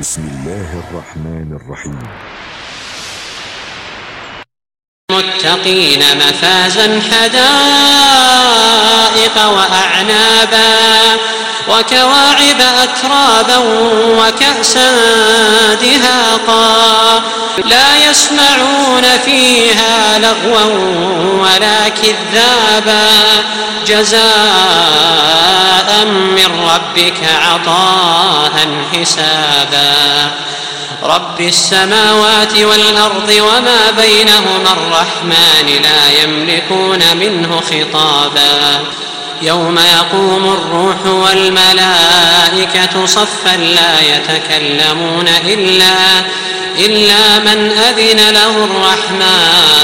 بسم الله الرحمن الرحيم. متقين مفازا حدائق وأعنابا وكواعب أترابا وكأسا دهاقا لا يسمعون فيها لغوا ولا كذابا. جزاء من ربك عطاء حسابا رب السماوات والأرض وما بينهما الرحمن لا يملكون منه خطابا يوم يقوم الروح والملائكة صفا لا يتكلمون إلا إلا من أذن له الرحمن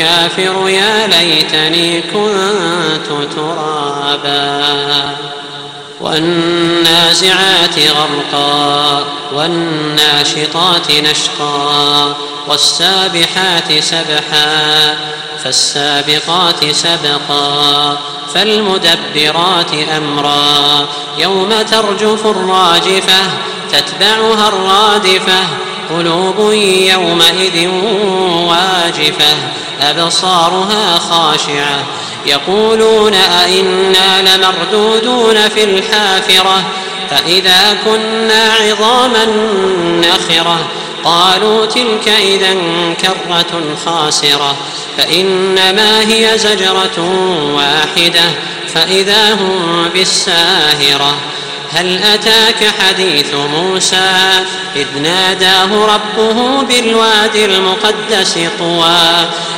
الكافر يا ليتني كنت ترابا والنازعات غرقا والناشطات نشطا والسابحات سبحا فالسابقات سبقا فالمدبرات أمرا يوم ترجف الراجفة تتبعها الرادفة قلوب يومئذ واجفة أبصارها خاشعة. يقولون أئنا لمردودون في الحافرة فإذا كنا عظاما نخرة. قالوا تلك إذا كرة خاسرة فإنما هي زجرة واحدة فإذا هم بالساهرة. هل أتاك حديث موسى؟ إذ ناداه ربه بالوادي المقدس طوى.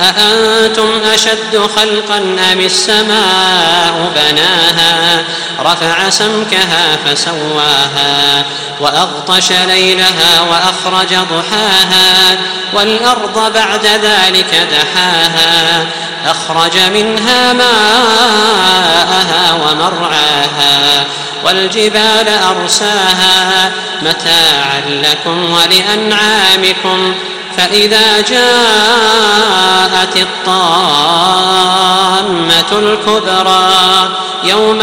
أأنتم أشد خلقا أم السماء بناها؟ رفع سمكها فسواها وأغطش ليلها وأخرج ضحاها والأرض بعد ذلك دحاها أخرج منها ماءها ومرعاها والجبال أرساها متاعا لكم ولأنعامكم فإذا جاءت الطامة الكبرى يوم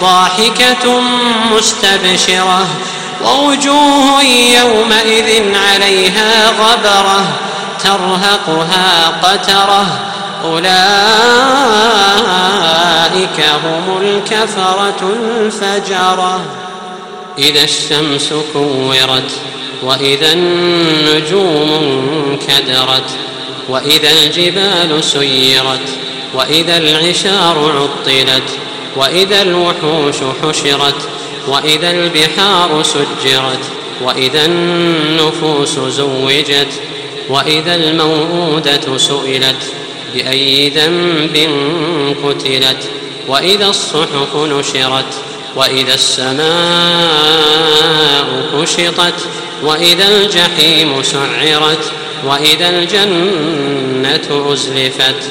ضاحكة مستبشرة ووجوه يومئذ عليها غبرة ترهقها قترة أولئك هم الكفرة الفجرة إذا الشمس كورت وإذا النجوم انكدرت وإذا الجبال سيرت وإذا العشار عطلت وإذا الوحوش حشرت وإذا البحار سجرت وإذا النفوس زوجت وإذا الموءودة سئلت بأي ذنب قتلت؟ وإذا الصحف نشرت وإذا السماء كشطت وإذا الجحيم سعرت وإذا الجنة أزلفت.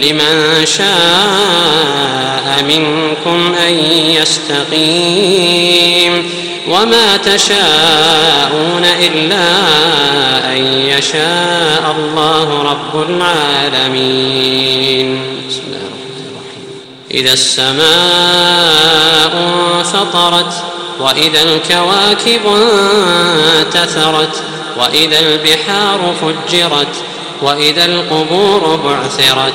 لمن شاء منكم أن يستقيم وما تشاءون إلا أن يشاء الله رب العالمين. بسم الله الرحمن الرحيم. إذا السماء انفطرت وإذا الكواكب انتثرت وإذا البحار فجرت وإذا القبور بعثرت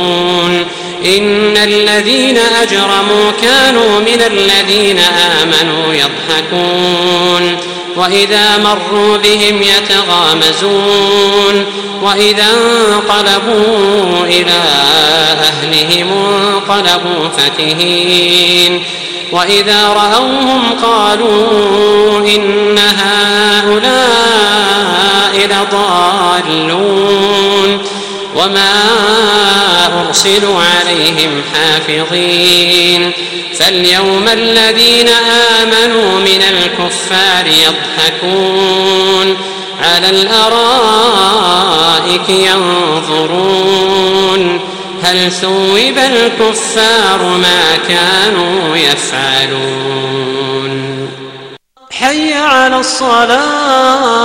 إن الذين أجرموا كانوا من الذين آمنوا يضحكون وإذا مروا بهم يتغامزون وإذا انقلبوا إلى أهلهم انقلبوا فكهين وإذا رأوهم قالوا إن هؤلاء لضالون وما أرسلوا عليهم حافظين فاليوم الذين آمنوا من الكفار يضحكون على الأرائك ينظرون هل ثوب الكفار ما كانوا يفعلون حي على الصلاة